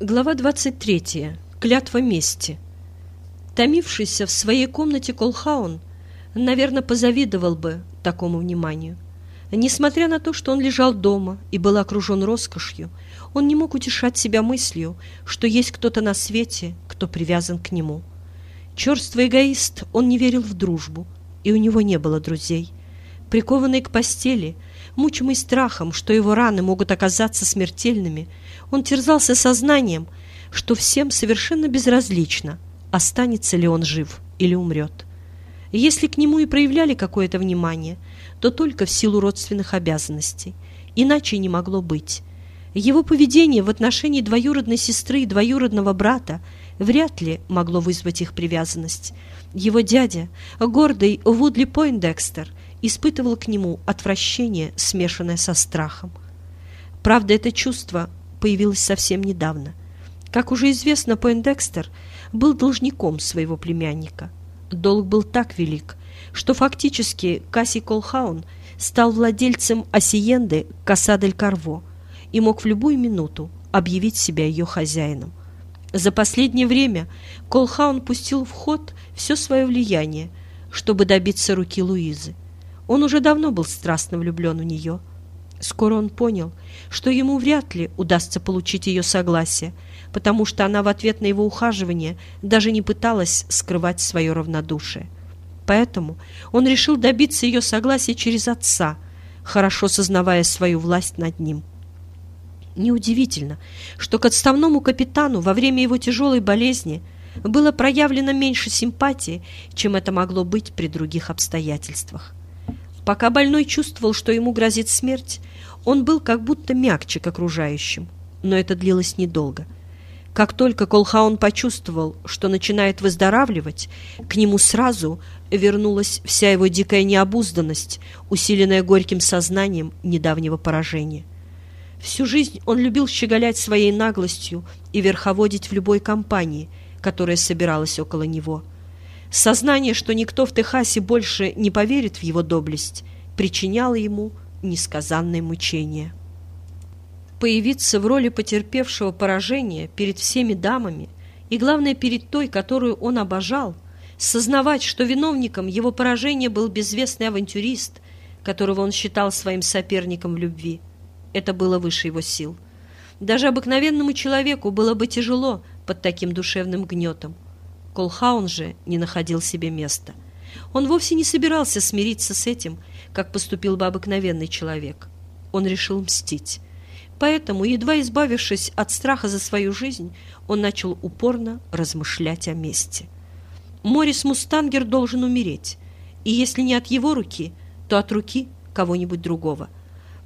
Глава 23. Клятва мести. Томившийся в своей комнате Колхаун, наверное, позавидовал бы такому вниманию. Несмотря на то, что он лежал дома и был окружен роскошью, он не мог утешать себя мыслью, что есть кто-то на свете, кто привязан к нему. Черствый эгоист, он не верил в дружбу, и у него не было друзей. Прикованный к постели, мучимый страхом, что его раны могут оказаться смертельными, он терзался сознанием, что всем совершенно безразлично, останется ли он жив или умрет. если к нему и проявляли какое-то внимание, то только в силу родственных обязанностей, иначе не могло быть. Его поведение в отношении двоюродной сестры и двоюродного брата вряд ли могло вызвать их привязанность. Его дядя, гордый Вудли Пойндекстер, испытывал к нему отвращение, смешанное со страхом. Правда, это чувство появилось совсем недавно. Как уже известно, Пойндекстер был должником своего племянника. Долг был так велик, что фактически Касси Колхаун стал владельцем Осиенды Касадель-Карво и мог в любую минуту объявить себя ее хозяином. За последнее время Колхаун пустил в ход все свое влияние, чтобы добиться руки Луизы. Он уже давно был страстно влюблен в нее. Скоро он понял, что ему вряд ли удастся получить ее согласие, потому что она в ответ на его ухаживание даже не пыталась скрывать свое равнодушие. Поэтому он решил добиться ее согласия через отца, хорошо сознавая свою власть над ним. Неудивительно, что к отставному капитану во время его тяжелой болезни было проявлено меньше симпатии, чем это могло быть при других обстоятельствах. Пока больной чувствовал, что ему грозит смерть, он был как будто мягче к окружающим, но это длилось недолго. Как только Колхаун почувствовал, что начинает выздоравливать, к нему сразу вернулась вся его дикая необузданность, усиленная горьким сознанием недавнего поражения. Всю жизнь он любил щеголять своей наглостью и верховодить в любой компании, которая собиралась около него – Сознание, что никто в Техасе больше не поверит в его доблесть, причиняло ему несказанное мучение. Появиться в роли потерпевшего поражения перед всеми дамами и, главное, перед той, которую он обожал, сознавать, что виновником его поражения был безвестный авантюрист, которого он считал своим соперником в любви, это было выше его сил. Даже обыкновенному человеку было бы тяжело под таким душевным гнетом. Колхаун же не находил себе места. Он вовсе не собирался смириться с этим, как поступил бы обыкновенный человек. Он решил мстить. Поэтому, едва избавившись от страха за свою жизнь, он начал упорно размышлять о мести. Морис Мустангер должен умереть, и если не от его руки, то от руки кого-нибудь другого.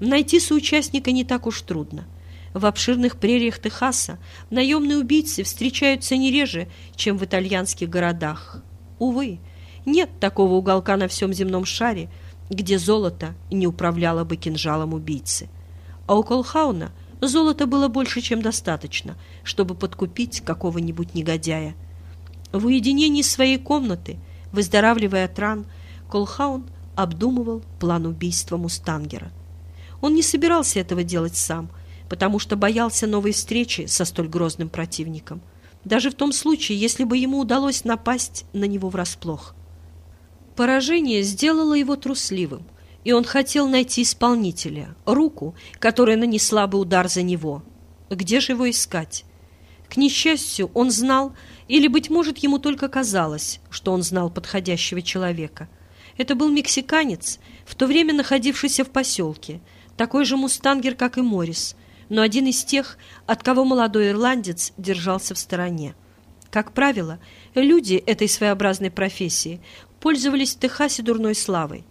Найти соучастника не так уж трудно – в обширных прериях Техаса наемные убийцы встречаются не реже, чем в итальянских городах. Увы, нет такого уголка на всем земном шаре, где золото не управляло бы кинжалом убийцы. А у Колхауна золота было больше, чем достаточно, чтобы подкупить какого-нибудь негодяя. В уединении своей комнаты, выздоравливая от ран, Колхаун обдумывал план убийства Мустангера. Он не собирался этого делать сам, потому что боялся новой встречи со столь грозным противником, даже в том случае, если бы ему удалось напасть на него врасплох. Поражение сделало его трусливым, и он хотел найти исполнителя, руку, которая нанесла бы удар за него. Где же его искать? К несчастью, он знал, или, быть может, ему только казалось, что он знал подходящего человека. Это был мексиканец, в то время находившийся в поселке, такой же мустангер, как и Моррис, но один из тех, от кого молодой ирландец держался в стороне. Как правило, люди этой своеобразной профессии пользовались в Техасе дурной славой.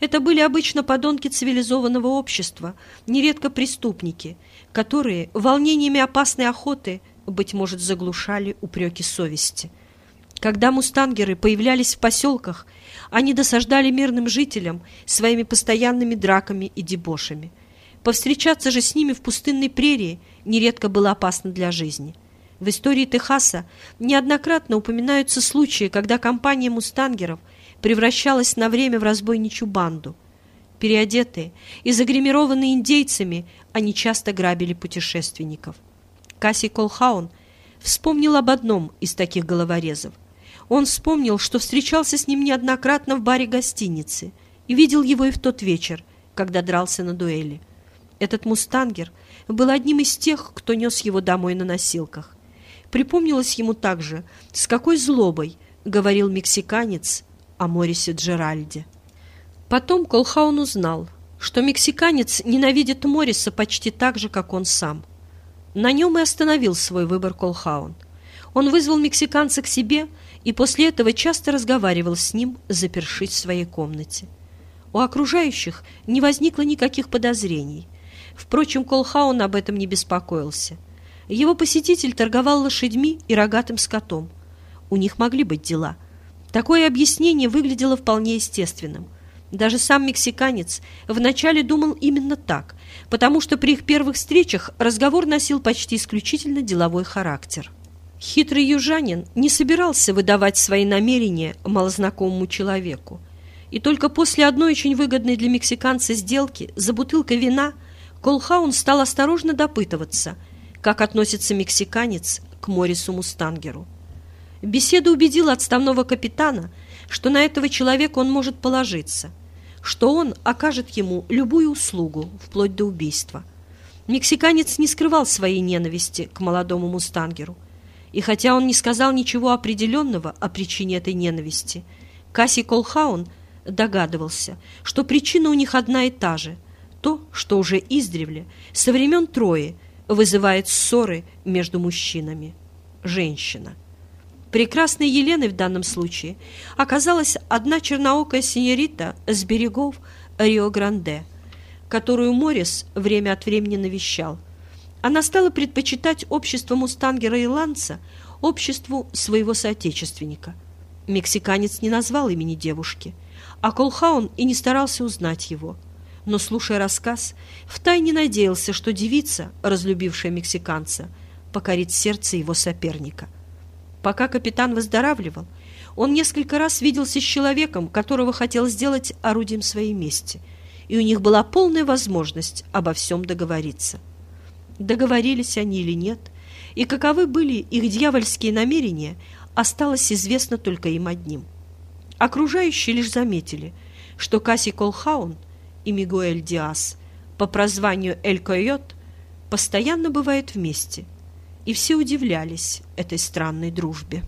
Это были обычно подонки цивилизованного общества, нередко преступники, которые волнениями опасной охоты, быть может, заглушали упреки совести. Когда мустангеры появлялись в поселках, они досаждали мирным жителям своими постоянными драками и дебошами – Повстречаться же с ними в пустынной прерии нередко было опасно для жизни. В истории Техаса неоднократно упоминаются случаи, когда компания мустангеров превращалась на время в разбойничью банду. Переодетые и загримированные индейцами, они часто грабили путешественников. Касси Колхаун вспомнил об одном из таких головорезов. Он вспомнил, что встречался с ним неоднократно в баре гостиницы и видел его и в тот вечер, когда дрался на дуэли. Этот мустангер был одним из тех, кто нес его домой на носилках. Припомнилось ему также, с какой злобой говорил мексиканец о Морисе Джеральде. Потом Колхаун узнал, что мексиканец ненавидит Мориса почти так же, как он сам. На нем и остановил свой выбор Колхаун. Он вызвал мексиканца к себе и после этого часто разговаривал с ним, запершись в своей комнате. У окружающих не возникло никаких подозрений. Впрочем, Колхаун об этом не беспокоился. Его посетитель торговал лошадьми и рогатым скотом. У них могли быть дела. Такое объяснение выглядело вполне естественным. Даже сам мексиканец вначале думал именно так, потому что при их первых встречах разговор носил почти исключительно деловой характер. Хитрый южанин не собирался выдавать свои намерения малознакомому человеку. И только после одной очень выгодной для мексиканца сделки за бутылкой вина Колхаун стал осторожно допытываться, как относится мексиканец к Морису Мустангеру. Беседа убедила отставного капитана, что на этого человека он может положиться – что он окажет ему любую услугу, вплоть до убийства. Мексиканец не скрывал своей ненависти к молодому мустангеру. И хотя он не сказал ничего определенного о причине этой ненависти, Касси Колхаун догадывался, что причина у них одна и та же – то, что уже издревле, со времен Трои, вызывает ссоры между мужчинами – женщина – Прекрасной Еленой в данном случае оказалась одна черноокая синьорита с берегов Рио-Гранде, которую Моррис время от времени навещал. Она стала предпочитать общество мустангера и ланца обществу своего соотечественника. Мексиканец не назвал имени девушки, а Колхаун и не старался узнать его. Но, слушая рассказ, втайне надеялся, что девица, разлюбившая мексиканца, покорит сердце его соперника. Пока капитан выздоравливал, он несколько раз виделся с человеком, которого хотел сделать орудием своей мести, и у них была полная возможность обо всем договориться. Договорились они или нет, и каковы были их дьявольские намерения, осталось известно только им одним. Окружающие лишь заметили, что Касси Колхаун и Мигуэль Диас по прозванию Эль Койот постоянно бывают вместе – и все удивлялись этой странной дружбе.